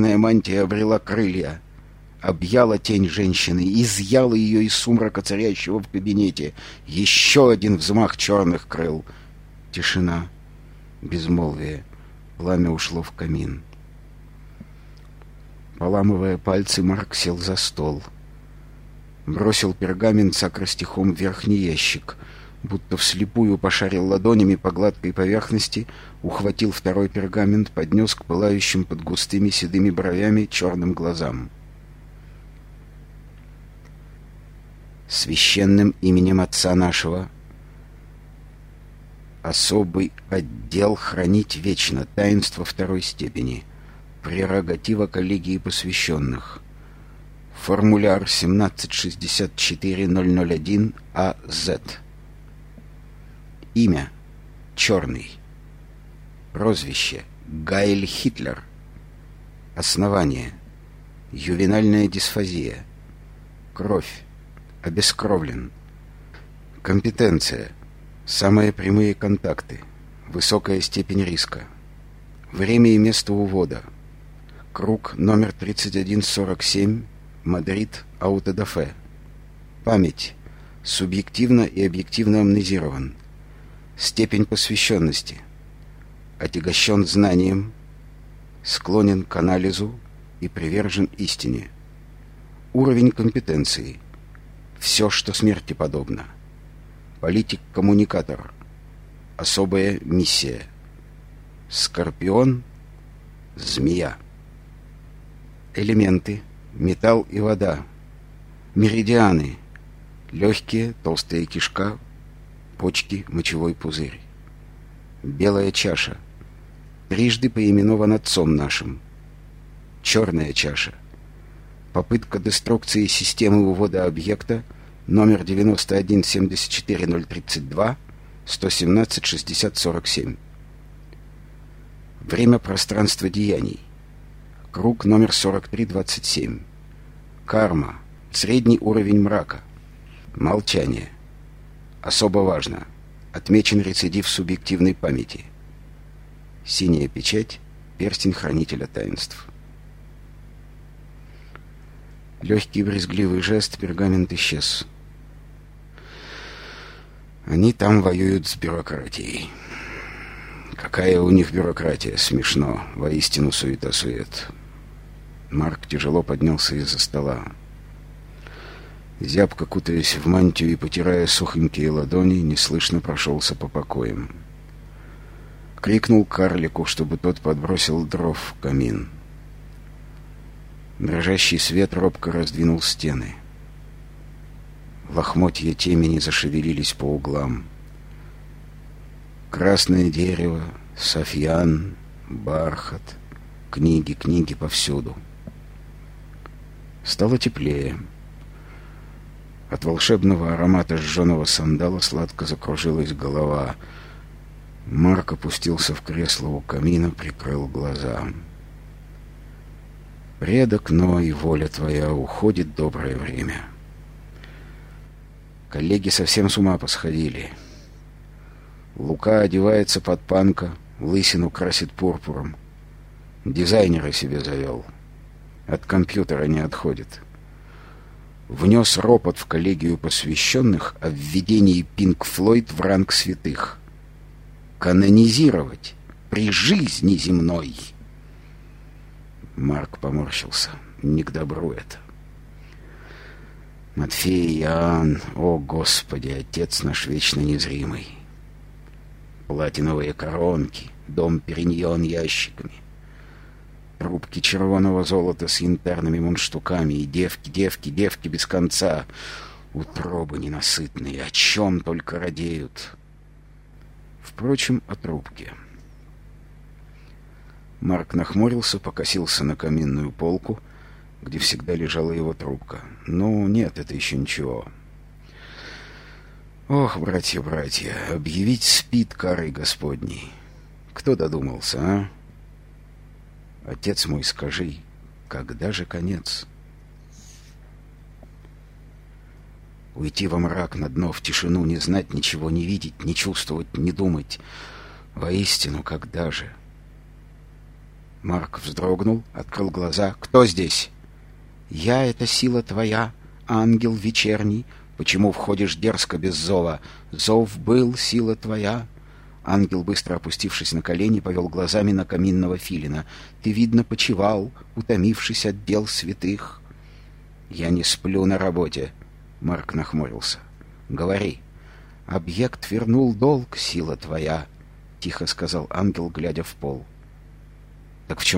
черная мантия обрела крылья. Объяла тень женщины, изъяла ее из сумрака царящего в кабинете. Еще один взмах черных крыл. Тишина, безмолвие. Пламя ушло в камин. Поламывая пальцы, Марк сел за стол. Бросил пергамент с акростихом в верхний ящик. Будто вслепую пошарил ладонями по гладкой поверхности, ухватил второй пергамент, поднес к пылающим под густыми седыми бровями черным глазам. Священным именем Отца нашего особый отдел хранить вечно таинство второй степени — Прерогатива коллегии посвященных. Формуляр 1764001АЗ. Имя. Черный. Прозвище. Гайль Хитлер. Основание. Ювенальная дисфазия. Кровь. Обескровлен. Компетенция. Самые прямые контакты. Высокая степень риска. Время и место увода. Круг номер 3147, Мадрид, Аутодафе. Память. Субъективно и объективно амнезирован. Степень посвященности. Отягощен знанием, склонен к анализу и привержен истине. Уровень компетенции. Все, что смерти подобно. Политик-коммуникатор. Особая миссия. Скорпион. Змея. Элементы. Металл и вода. Меридианы. Легкие, толстая кишка, почки, мочевой пузырь. Белая чаша. Трижды поименован отцом нашим. Черная чаша. Попытка деструкции системы увода объекта номер 9174032 117 60 47. Время пространства деяний. Круг номер 4327. Карма. Средний уровень мрака. Молчание. Особо важно. Отмечен рецидив субъективной памяти. Синяя печать. Перстень хранителя таинств. Легкий брезгливый жест, пергамент исчез. Они там воюют с бюрократией. Какая у них бюрократия, смешно, воистину суета-сует. Марк тяжело поднялся из-за стола. Зябко кутаясь в мантию и потирая сухонькие ладони, неслышно прошелся по покоям. Крикнул карлику, чтобы тот подбросил дров в камин. Дрожащий свет робко раздвинул стены. Лохмотья темени зашевелились по углам. Красное дерево, софьян, бархат, книги, книги повсюду — Стало теплее. От волшебного аромата сжженного сандала сладко закружилась голова. Марк опустился в кресло у камина, прикрыл глаза. «Предок, но и воля твоя, уходит доброе время». Коллеги совсем с ума посходили. Лука одевается под панка, лысину красит пурпуром. Дизайнера себе завел — от компьютера не отходит. Внес ропот в коллегию посвященных о введении Пинк Флойд в ранг святых. Канонизировать при жизни земной. Марк поморщился. Не к добру это. Матфей, Иоанн, о Господи, Отец наш вечно незримый. Платиновые коронки, дом периньон ящиками — Рубки червоного золота с янтарными мундштуками и девки, девки, девки без конца. Утробы ненасытные, о чем только радеют. Впрочем, о трубке. Марк нахмурился, покосился на каминную полку, где всегда лежала его трубка. Ну, нет, это еще ничего. Ох, братья, братья, объявить спит карой Господней. Кто додумался, а? Отец мой, скажи, когда же конец? Уйти во мрак на дно, в тишину, не знать ничего, не видеть, не чувствовать, не думать. Воистину, когда же? Марк вздрогнул, открыл глаза. «Кто здесь?» «Я — это сила твоя, ангел вечерний. Почему входишь дерзко без зова? Зов был, сила твоя». Ангел, быстро опустившись на колени, повел глазами на каминного филина. «Ты, видно, почевал, утомившись от дел святых». «Я не сплю на работе», — Марк нахмурился. «Говори». «Объект вернул долг, сила твоя», — тихо сказал ангел, глядя в пол. «Так в чем